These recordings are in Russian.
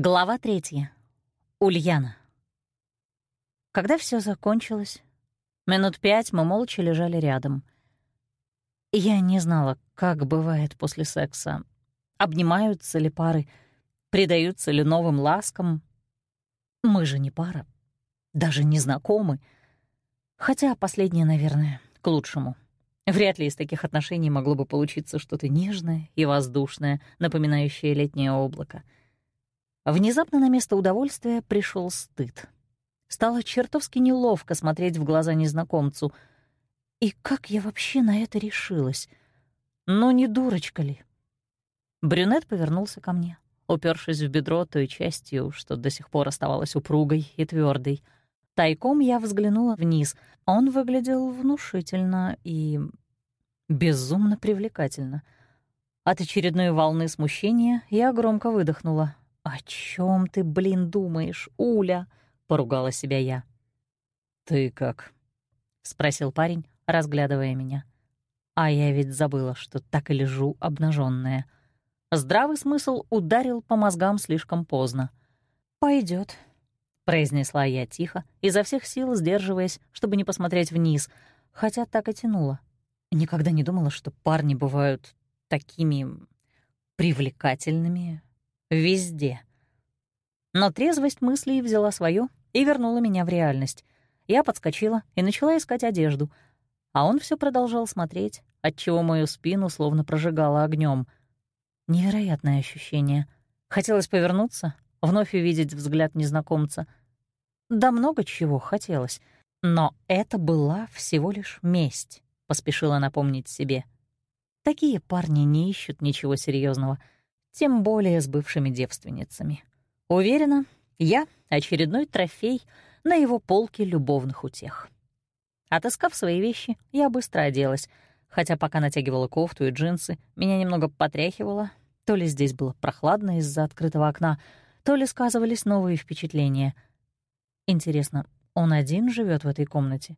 Глава третья. Ульяна. Когда все закончилось, минут пять мы молча лежали рядом. Я не знала, как бывает после секса. Обнимаются ли пары, предаются ли новым ласкам. Мы же не пара, даже не знакомы. Хотя последнее, наверное, к лучшему. Вряд ли из таких отношений могло бы получиться что-то нежное и воздушное, напоминающее летнее облако — Внезапно на место удовольствия пришел стыд. Стало чертовски неловко смотреть в глаза незнакомцу. И как я вообще на это решилась? Ну, не дурочка ли? Брюнет повернулся ко мне, упершись в бедро той частью, что до сих пор оставалась упругой и твердой. Тайком я взглянула вниз. Он выглядел внушительно и безумно привлекательно. От очередной волны смущения я громко выдохнула. «О чем ты, блин, думаешь, Уля?» — поругала себя я. «Ты как?» — спросил парень, разглядывая меня. А я ведь забыла, что так и лежу обнаженная. Здравый смысл ударил по мозгам слишком поздно. Пойдет, произнесла я тихо, изо всех сил сдерживаясь, чтобы не посмотреть вниз, хотя так и тянула. Никогда не думала, что парни бывают такими привлекательными, Везде. Но трезвость мыслей взяла свое и вернула меня в реальность. Я подскочила и начала искать одежду, а он все продолжал смотреть, отчего мою спину словно прожигало огнем. Невероятное ощущение. Хотелось повернуться, вновь увидеть взгляд незнакомца. Да много чего хотелось. Но это была всего лишь месть, поспешила напомнить себе. Такие парни не ищут ничего серьезного — тем более с бывшими девственницами. Уверена, я — очередной трофей на его полке любовных утех. Отыскав свои вещи, я быстро оделась, хотя пока натягивала кофту и джинсы, меня немного потряхивало, то ли здесь было прохладно из-за открытого окна, то ли сказывались новые впечатления. Интересно, он один живет в этой комнате?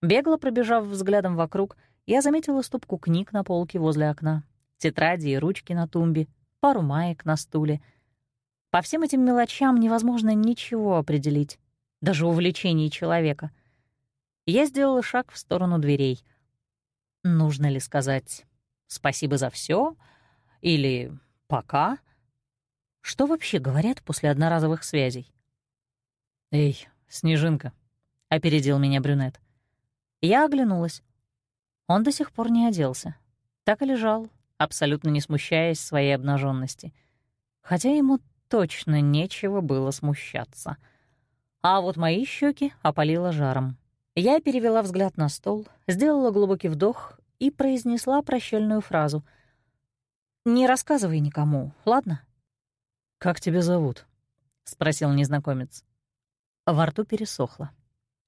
Бегло пробежав взглядом вокруг, я заметила стопку книг на полке возле окна, тетради и ручки на тумбе, пару маек на стуле. По всем этим мелочам невозможно ничего определить, даже увлечений человека. Я сделала шаг в сторону дверей. Нужно ли сказать «спасибо за все или «пока»? Что вообще говорят после одноразовых связей? «Эй, Снежинка», — опередил меня брюнет. Я оглянулась. Он до сих пор не оделся. Так и лежал, абсолютно не смущаясь своей обнаженности. Хотя ему точно нечего было смущаться. А вот мои щеки опалило жаром. Я перевела взгляд на стол, сделала глубокий вдох и произнесла прощальную фразу. «Не рассказывай никому, ладно?» «Как тебя зовут?» — спросил незнакомец. Во рту пересохло.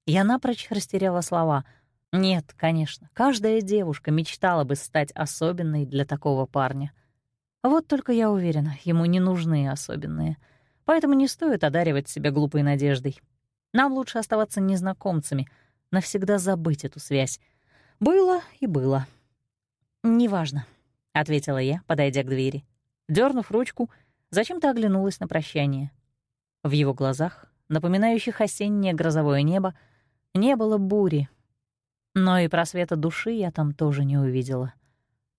Я напрочь растеряла слова — нет, конечно, каждая девушка мечтала бы стать особенной для такого парня. Вот только я уверена, ему не нужны особенные. Поэтому не стоит одаривать себя глупой надеждой. Нам лучше оставаться незнакомцами, навсегда забыть эту связь. Было и было. «Неважно», — ответила я, подойдя к двери. Дернув ручку, зачем-то оглянулась на прощание. В его глазах, напоминающих осеннее грозовое небо, не было бури, но и просвета души я там тоже не увидела.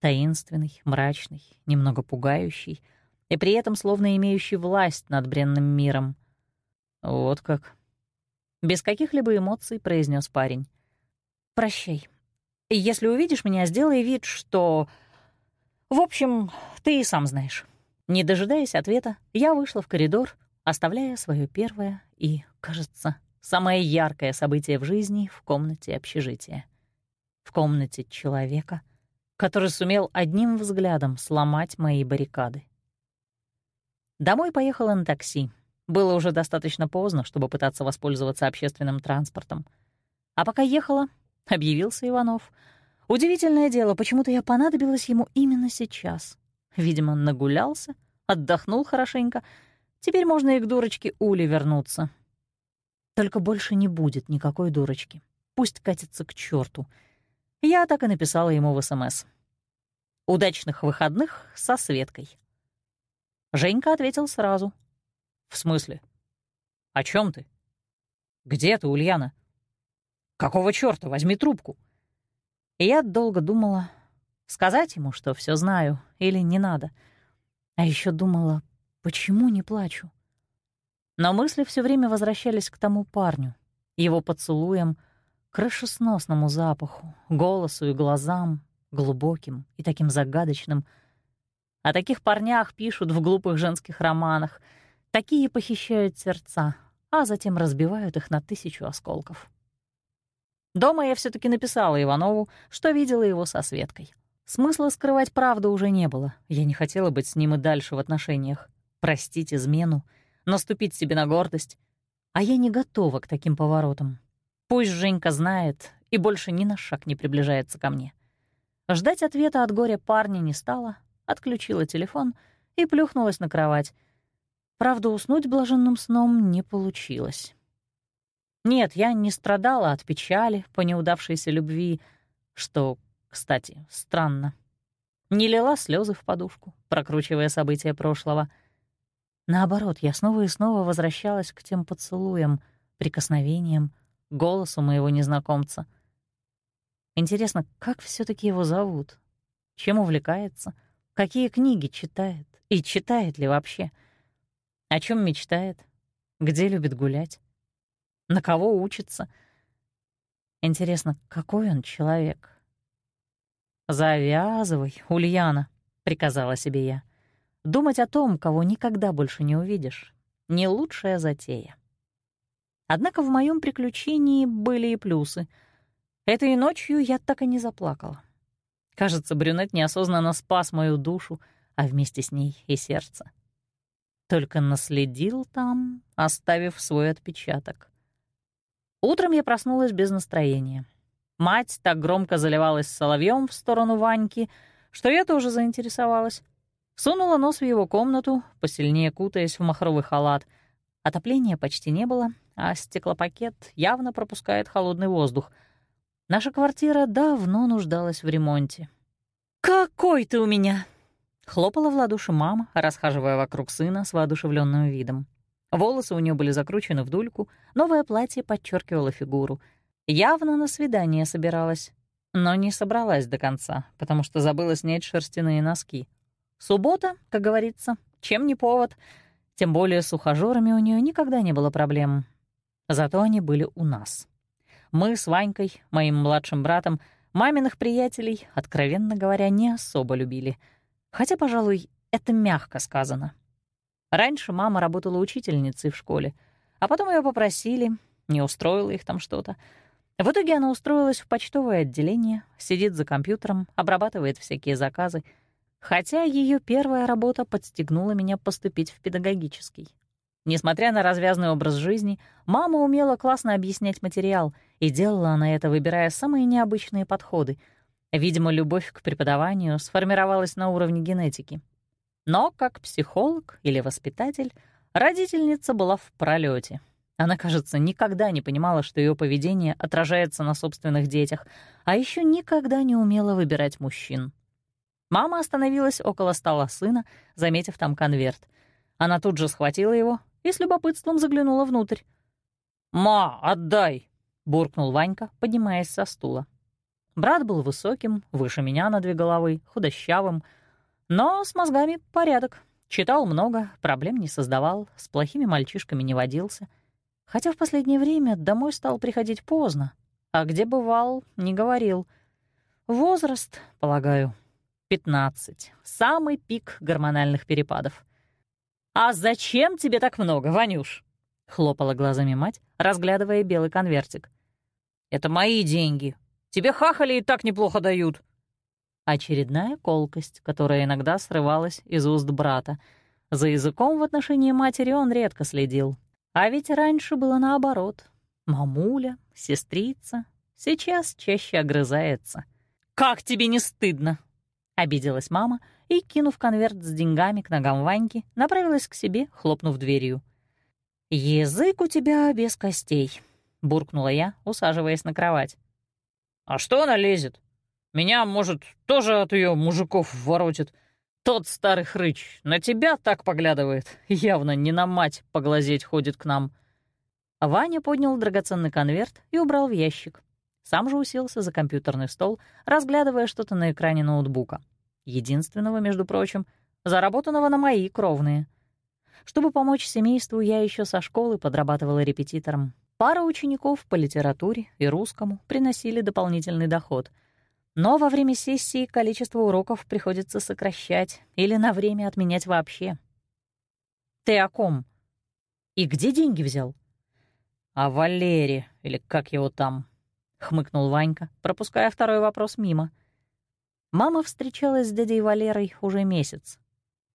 Таинственный, мрачный, немного пугающий и при этом словно имеющий власть над бренным миром. «Вот как?» Без каких-либо эмоций произнес парень. «Прощай. Если увидишь меня, сделай вид, что... В общем, ты и сам знаешь». Не дожидаясь ответа, я вышла в коридор, оставляя свое первое и, кажется, Самое яркое событие в жизни в комнате общежития. В комнате человека, который сумел одним взглядом сломать мои баррикады. Домой поехала на такси. Было уже достаточно поздно, чтобы пытаться воспользоваться общественным транспортом. А пока ехала, объявился Иванов. Удивительное дело, почему-то я понадобилась ему именно сейчас. Видимо, нагулялся, отдохнул хорошенько. Теперь можно и к дурочке Ули вернуться. Только больше не будет никакой дурочки. Пусть катится к черту. Я так и написала ему в СМС. «Удачных выходных со Светкой». Женька ответил сразу. «В смысле? О чем ты? Где ты, Ульяна? Какого чёрта? Возьми трубку!» И я долго думала, сказать ему, что все знаю, или не надо. А еще думала, почему не плачу. Но мысли все время возвращались к тому парню, его поцелуям, крышесносному запаху, голосу и глазам, глубоким и таким загадочным. О таких парнях пишут в глупых женских романах. Такие похищают сердца, а затем разбивают их на тысячу осколков. Дома я все таки написала Иванову, что видела его со Светкой. Смысла скрывать правду уже не было. Я не хотела быть с ним и дальше в отношениях. Простить измену, наступить себе на гордость. А я не готова к таким поворотам. Пусть Женька знает и больше ни на шаг не приближается ко мне. Ждать ответа от горя парня не стала, отключила телефон и плюхнулась на кровать. Правда, уснуть блаженным сном не получилось. Нет, я не страдала от печали по неудавшейся любви, что, кстати, странно. Не лила слезы в подушку, прокручивая события прошлого. Наоборот, я снова и снова возвращалась к тем поцелуям, прикосновениям, голосу моего незнакомца. Интересно, как все таки его зовут? Чем увлекается? Какие книги читает? И читает ли вообще? О чем мечтает? Где любит гулять? На кого учится? Интересно, какой он человек? «Завязывай, Ульяна», — приказала себе я. «Думать о том, кого никогда больше не увидишь, — не лучшая затея». Однако в моем приключении были и плюсы. Этой ночью я так и не заплакала. Кажется, брюнет неосознанно спас мою душу, а вместе с ней и сердце. Только наследил там, оставив свой отпечаток. Утром я проснулась без настроения. Мать так громко заливалась соловьем в сторону Ваньки, что я тоже заинтересовалась. Сунула нос в его комнату, посильнее кутаясь в махровый халат. Отопления почти не было, а стеклопакет явно пропускает холодный воздух. Наша квартира давно нуждалась в ремонте. «Какой ты у меня!» — хлопала в ладоши мама, расхаживая вокруг сына с воодушевленным видом. Волосы у нее были закручены в дульку, новое платье подчеркивало фигуру. Явно на свидание собиралась, но не собралась до конца, потому что забыла снять шерстяные носки. Суббота, как говорится, чем не повод. Тем более с ухажёрами у нее никогда не было проблем. Зато они были у нас. Мы с Ванькой, моим младшим братом, маминых приятелей, откровенно говоря, не особо любили. Хотя, пожалуй, это мягко сказано. Раньше мама работала учительницей в школе, а потом ее попросили, не устроило их там что-то. В итоге она устроилась в почтовое отделение, сидит за компьютером, обрабатывает всякие заказы, хотя ее первая работа подстегнула меня поступить в педагогический. Несмотря на развязный образ жизни, мама умела классно объяснять материал, и делала она это, выбирая самые необычные подходы. Видимо, любовь к преподаванию сформировалась на уровне генетики. Но как психолог или воспитатель родительница была в пролете. Она, кажется, никогда не понимала, что ее поведение отражается на собственных детях, а еще никогда не умела выбирать мужчин. Мама остановилась около стола сына, заметив там конверт. Она тут же схватила его и с любопытством заглянула внутрь. «Ма, отдай!» — буркнул Ванька, поднимаясь со стула. Брат был высоким, выше меня на две головы, худощавым, но с мозгами порядок. Читал много, проблем не создавал, с плохими мальчишками не водился. Хотя в последнее время домой стал приходить поздно, а где бывал, не говорил. Возраст, полагаю, 15. Самый пик гормональных перепадов. «А зачем тебе так много, Ванюш?» — хлопала глазами мать, разглядывая белый конвертик. «Это мои деньги. Тебе хахали и так неплохо дают», Очередная колкость, которая иногда срывалась из уст брата. За языком в отношении матери он редко следил. А ведь раньше было наоборот. Мамуля, сестрица, сейчас чаще огрызается. «Как тебе не стыдно?» — обиделась мама и, кинув конверт с деньгами к ногам Ваньки, направилась к себе, хлопнув дверью. «Язык у тебя без костей», — буркнула я, усаживаясь на кровать. «А что она лезет?» Меня, может, тоже от ее мужиков воротит. Тот старый хрыч на тебя так поглядывает. Явно не на мать поглазеть ходит к нам». Ваня поднял драгоценный конверт и убрал в ящик. Сам же уселся за компьютерный стол, разглядывая что-то на экране ноутбука. Единственного, между прочим, заработанного на мои кровные. Чтобы помочь семейству, я еще со школы подрабатывала репетитором. Пара учеников по литературе и русскому приносили дополнительный доход. Но во время сессии количество уроков приходится сокращать или на время отменять вообще. «Ты о ком? И где деньги взял?» «О Валере, или как его там?» — хмыкнул Ванька, пропуская второй вопрос мимо. Мама встречалась с дядей Валерой уже месяц.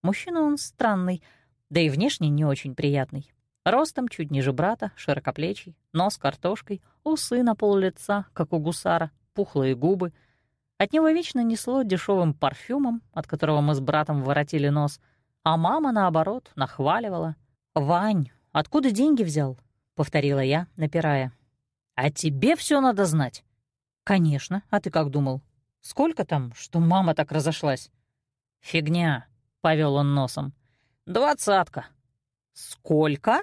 Мужчина он странный, да и внешне не очень приятный. Ростом чуть ниже брата, широкоплечий, нос картошкой, усы на пол лица, как у гусара, пухлые губы. От него вечно несло дешевым парфюмом, от которого мы с братом воротили нос, а мама, наоборот, нахваливала. «Вань, откуда деньги взял?» — повторила я, напирая. «А тебе все надо знать». «Конечно. А ты как думал? Сколько там, что мама так разошлась?» «Фигня», — повел он носом. «Двадцатка». «Сколько?»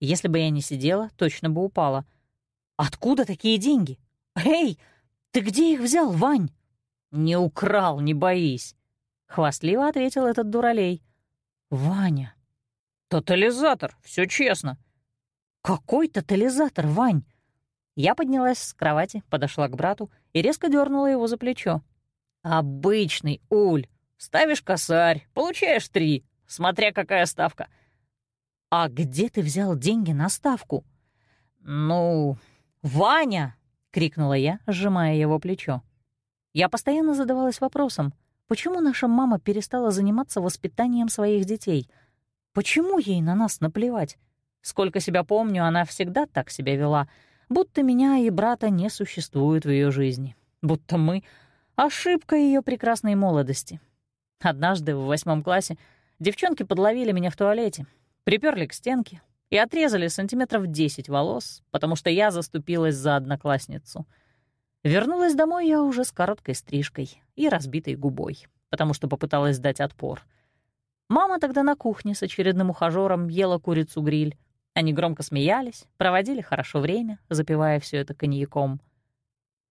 Если бы я не сидела, точно бы упала. «Откуда такие деньги? Эй, ты где их взял, Вань?» «Не украл, не боись», — хвастливо ответил этот дуралей. «Ваня». «Тотализатор, все честно». «Какой тотализатор, Вань?» Я поднялась с кровати, подошла к брату и резко дернула его за плечо. «Обычный, Уль. Ставишь косарь, получаешь три, смотря какая ставка. «А где ты взял деньги на ставку?» «Ну, Ваня!» — крикнула я, сжимая его плечо. Я постоянно задавалась вопросом, почему наша мама перестала заниматься воспитанием своих детей? Почему ей на нас наплевать? Сколько себя помню, она всегда так себя вела, будто меня и брата не существует в ее жизни, будто мы — ошибка ее прекрасной молодости. Однажды в восьмом классе девчонки подловили меня в туалете, приперли к стенке и отрезали сантиметров 10 волос, потому что я заступилась за одноклассницу. Вернулась домой я уже с короткой стрижкой и разбитой губой, потому что попыталась дать отпор. Мама тогда на кухне с очередным ухажёром ела курицу-гриль. Они громко смеялись, проводили хорошо время, запивая все это коньяком.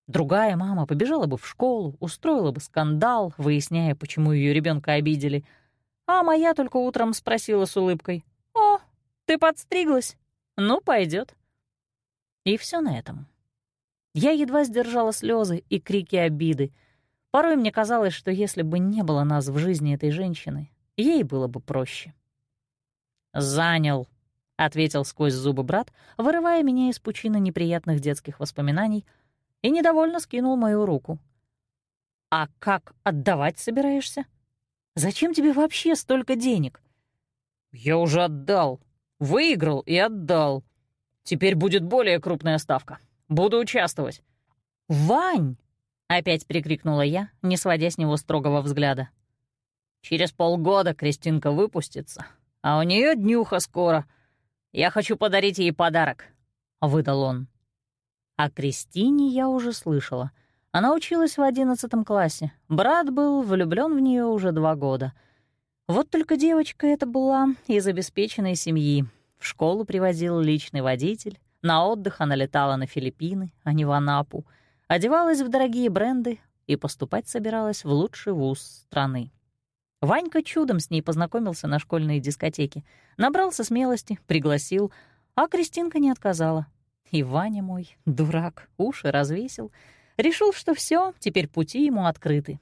Другая мама побежала бы в школу, устроила бы скандал, выясняя, почему ее ребенка обидели. А моя только утром спросила с улыбкой, «О, ты подстриглась? Ну, пойдет. И все на этом. Я едва сдержала слезы и крики обиды. Порой мне казалось, что если бы не было нас в жизни этой женщины, ей было бы проще. «Занял», — ответил сквозь зубы брат, вырывая меня из пучины неприятных детских воспоминаний, и недовольно скинул мою руку. «А как отдавать собираешься? Зачем тебе вообще столько денег?» «Я уже отдал. Выиграл и отдал. Теперь будет более крупная ставка. Буду участвовать». «Вань!» — опять прикрикнула я, не сводя с него строгого взгляда. «Через полгода Кристинка выпустится, а у нее днюха скоро. Я хочу подарить ей подарок», — выдал он. О Кристине я уже слышала. Она училась в одиннадцатом классе. Брат был влюблен в нее уже два года — вот только девочка эта была из обеспеченной семьи. В школу привозил личный водитель, на отдых она летала на Филиппины, а не в Анапу, одевалась в дорогие бренды и поступать собиралась в лучший вуз страны. Ванька чудом с ней познакомился на школьной дискотеке, набрался смелости, пригласил, а Кристинка не отказала. И Ваня мой, дурак, уши развесил, решил, что все, теперь пути ему открыты.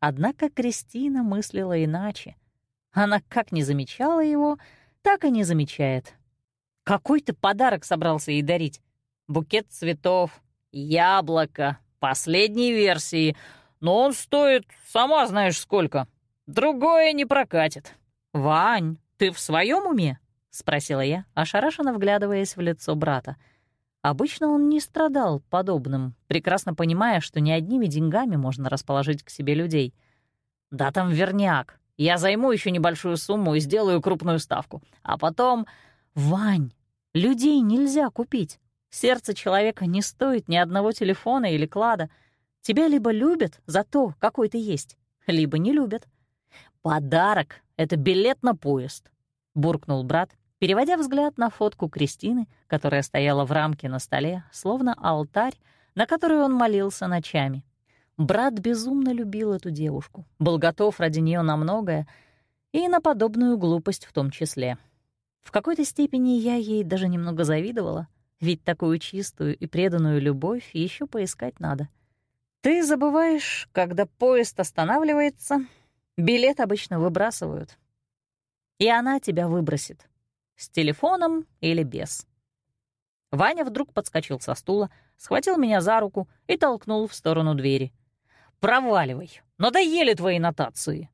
Однако Кристина мыслила иначе — она как не замечала его, так и не замечает. Какой ты подарок собрался ей дарить? Букет цветов, яблоко, последней версии. Но он стоит, сама знаешь сколько. Другое не прокатит. Вань, ты в своем уме? — спросила я, ошарашенно вглядываясь в лицо брата. Обычно он не страдал подобным, прекрасно понимая, что не одними деньгами можно расположить к себе людей. «Да там верняк. Я займу еще небольшую сумму и сделаю крупную ставку. А потом... Вань, людей нельзя купить. Сердце человека не стоит ни одного телефона или клада. Тебя либо любят за то, какой ты есть, либо не любят. «Подарок — это билет на поезд», — буркнул брат, переводя взгляд на фотку Кристины, которая стояла в рамке на столе, словно алтарь, на который он молился ночами. Брат безумно любил эту девушку, был готов ради нее на многое и на подобную глупость в том числе. В какой-то степени я ей даже немного завидовала, ведь такую чистую и преданную любовь еще поискать надо. Ты забываешь, когда поезд останавливается, билет обычно выбрасывают. И она тебя выбросит. С телефоном или без. Ваня вдруг подскочил со стула, схватил меня за руку и толкнул в сторону двери — Проваливай. Надоели твои нотации.